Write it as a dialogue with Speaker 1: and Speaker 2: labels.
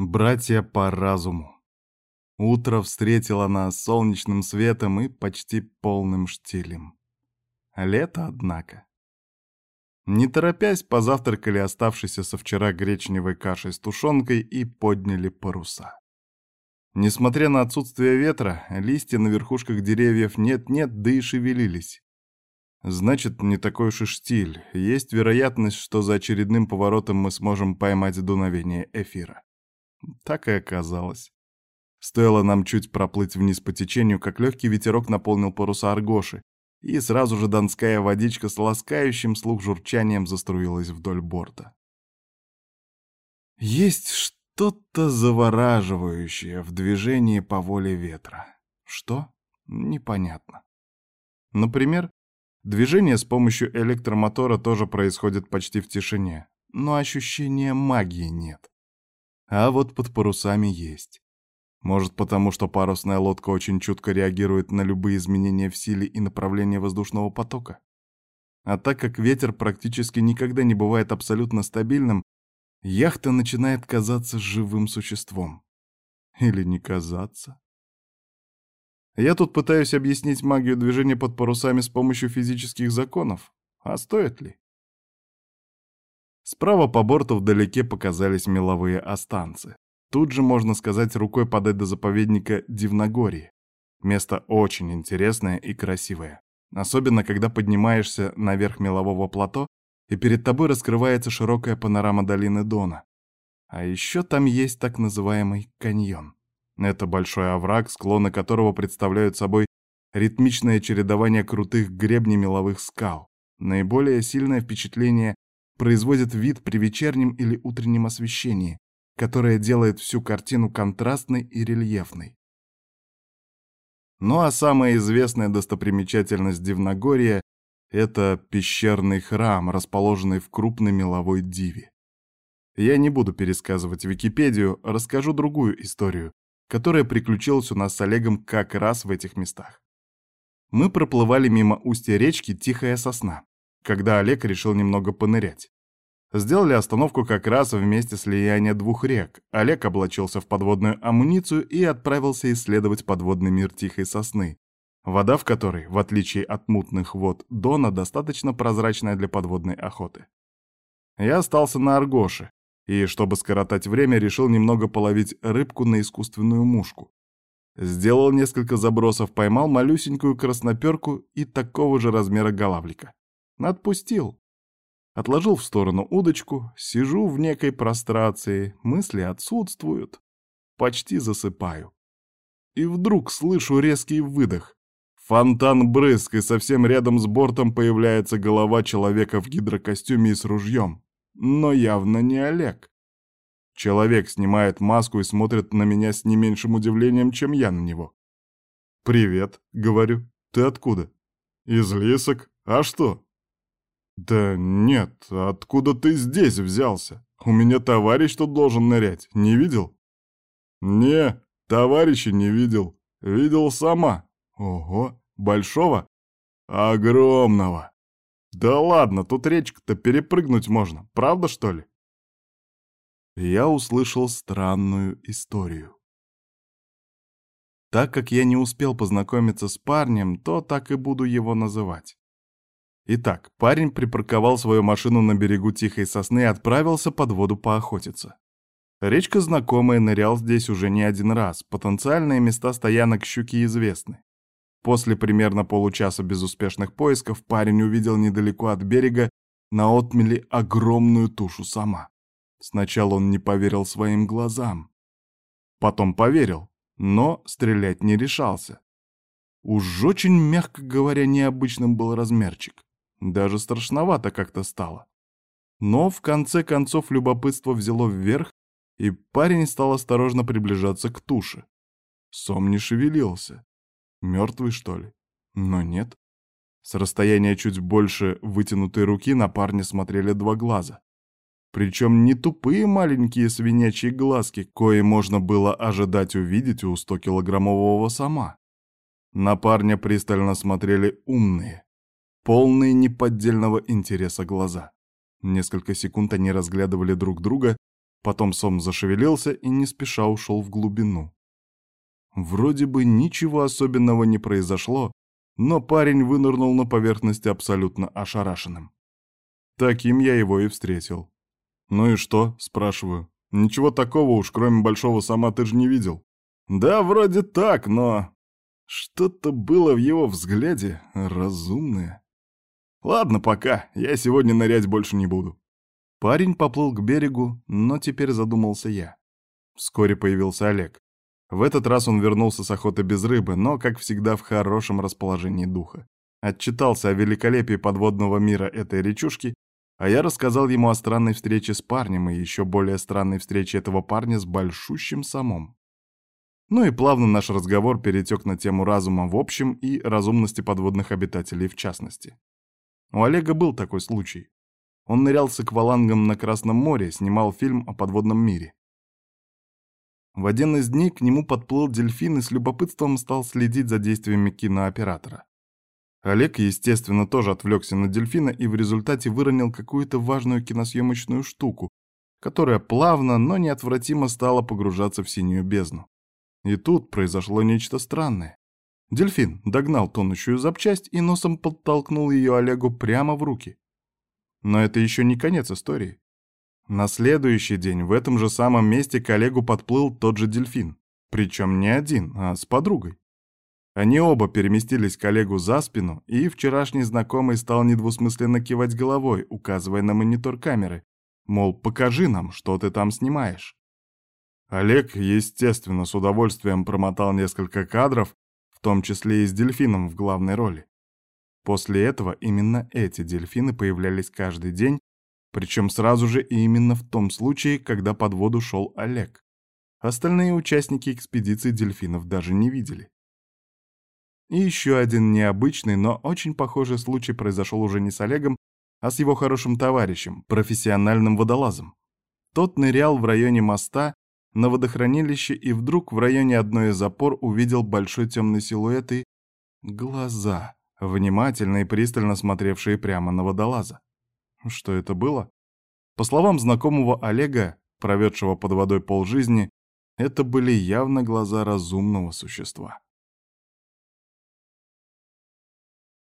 Speaker 1: Братья по разуму. Утро встретило нас солнечным светом и почти полным штилем. Лето, однако. Не торопясь, позавтракали оставшейся со вчера гречневой кашей с тушенкой и подняли паруса. Несмотря на отсутствие ветра, листья на верхушках деревьев нет-нет, да и шевелились. Значит, не такой уж и штиль. Есть вероятность, что за очередным поворотом мы сможем поймать дуновение эфира. Так и оказалось. Стоило нам чуть проплыть вниз по течению, как легкий ветерок наполнил паруса аргоши, и сразу же донская водичка с ласкающим слух журчанием заструилась вдоль борта. Есть что-то завораживающее в движении по воле ветра. Что? Непонятно. Например, движение с помощью электромотора тоже происходит почти в тишине, но ощущения магии нет. А вот под парусами есть. Может, потому что парусная лодка очень чутко реагирует на любые изменения в силе и направлении воздушного потока? А так как ветер практически никогда не бывает абсолютно стабильным, яхта начинает казаться живым существом. Или не казаться? Я тут пытаюсь объяснить магию движения под парусами с помощью физических законов. А стоит ли? Справа по борту вдалеке показались меловые останцы. Тут же, можно сказать, рукой подать до заповедника Дивногорье. Место очень интересное и красивое. Особенно, когда поднимаешься наверх мелового плато, и перед тобой раскрывается широкая панорама долины Дона. А еще там есть так называемый каньон. Это большой овраг, склоны которого представляют собой ритмичное чередование крутых гребней меловых скал. Наиболее сильное впечатление производит вид при вечернем или утреннем освещении, которое делает всю картину контрастной и рельефной. Ну а самая известная достопримечательность Дивногорья — это пещерный храм, расположенный в крупной меловой диве. Я не буду пересказывать Википедию, расскажу другую историю, которая приключилась у нас с Олегом как раз в этих местах. Мы проплывали мимо устья речки Тихая Сосна, когда Олег решил немного понырять. Сделали остановку как раз в месте слияния двух рек. Олег облачился в подводную амуницию и отправился исследовать подводный мир Тихой Сосны, вода в которой, в отличие от мутных вод Дона, достаточно прозрачная для подводной охоты. Я остался на Аргоше, и, чтобы скоротать время, решил немного половить рыбку на искусственную мушку. Сделал несколько забросов, поймал малюсенькую красноперку и такого же размера голавлика. Отпустил. Отложил в сторону удочку, сижу в некой прострации, мысли отсутствуют. Почти засыпаю. И вдруг слышу резкий выдох. Фонтан брызг, и совсем рядом с бортом появляется голова человека в гидрокостюме и с ружьем. Но явно не Олег. Человек снимает маску и смотрит на меня с не меньшим удивлением, чем я на него. «Привет», — говорю. «Ты откуда?» «Из Лисок. А что?» «Да нет, откуда ты здесь взялся? У меня товарищ тут должен нырять, не видел?» «Не, товарища не видел. Видел сама. Ого, большого? Огромного. Да ладно, тут речку-то перепрыгнуть можно, правда, что ли?» Я услышал странную историю. Так как я не успел познакомиться с парнем, то так и буду его называть. Итак, парень припарковал свою машину на берегу Тихой Сосны и отправился под воду поохотиться. Речка знакомая, нырял здесь уже не один раз, потенциальные места стоянок щуки известны. После примерно получаса безуспешных поисков парень увидел недалеко от берега на отмеле огромную тушу сама. Сначала он не поверил своим глазам. Потом поверил, но стрелять не решался. Уж очень, мягко говоря, необычным был размерчик. Даже страшновато как-то стало. Но в конце концов любопытство взяло вверх, и парень стал осторожно приближаться к туше. Сом не шевелился. Мертвый, что ли? Но нет. С расстояния чуть больше вытянутой руки на парня смотрели два глаза. Причем не тупые маленькие свинячьи глазки, кое можно было ожидать увидеть у 100-килограммового сама. На парня пристально смотрели умные, полные неподдельного интереса глаза. Несколько секунд они разглядывали друг друга, Потом сом зашевелился и не спеша ушел в глубину. Вроде бы ничего особенного не произошло, но парень вынырнул на поверхность абсолютно ошарашенным. Таким я его и встретил. «Ну и что?» — спрашиваю. «Ничего такого уж, кроме большого сама ты же не видел». «Да, вроде так, но...» Что-то было в его взгляде разумное. «Ладно, пока. Я сегодня нырять больше не буду». Парень поплыл к берегу, но теперь задумался я. Вскоре появился Олег. В этот раз он вернулся с охоты без рыбы, но, как всегда, в хорошем расположении духа. Отчитался о великолепии подводного мира этой речушки, а я рассказал ему о странной встрече с парнем и еще более странной встрече этого парня с большущим самом. Ну и плавно наш разговор перетек на тему разума в общем и разумности подводных обитателей в частности. У Олега был такой случай. Он нырял с аквалангом на Красном море, снимал фильм о подводном мире. В один из дней к нему подплыл дельфин и с любопытством стал следить за действиями кинооператора. Олег, естественно, тоже отвлекся на дельфина и в результате выронил какую-то важную киносъемочную штуку, которая плавно, но неотвратимо стала погружаться в синюю бездну. И тут произошло нечто странное. Дельфин догнал тонущую запчасть и носом подтолкнул ее Олегу прямо в руки. Но это еще не конец истории. На следующий день в этом же самом месте коллегу подплыл тот же дельфин. Причем не один, а с подругой. Они оба переместились коллегу за спину, и вчерашний знакомый стал недвусмысленно кивать головой, указывая на монитор камеры, мол, покажи нам, что ты там снимаешь. Олег, естественно, с удовольствием промотал несколько кадров, в том числе и с дельфином в главной роли. После этого именно эти дельфины появлялись каждый день причем сразу же и именно в том случае, когда под воду шел Олег. Остальные участники экспедиции дельфинов даже не видели. И еще один необычный, но очень похожий случай произошел уже не с Олегом, а с его хорошим товарищем, профессиональным водолазом. Тот нырял в районе моста на водохранилище и вдруг в районе одной из опор увидел большой темный силуэт и глаза, внимательно и пристально смотревшие прямо на водолаза. Что это было? По словам знакомого Олега, проведшего под водой полжизни, это были явно глаза разумного существа.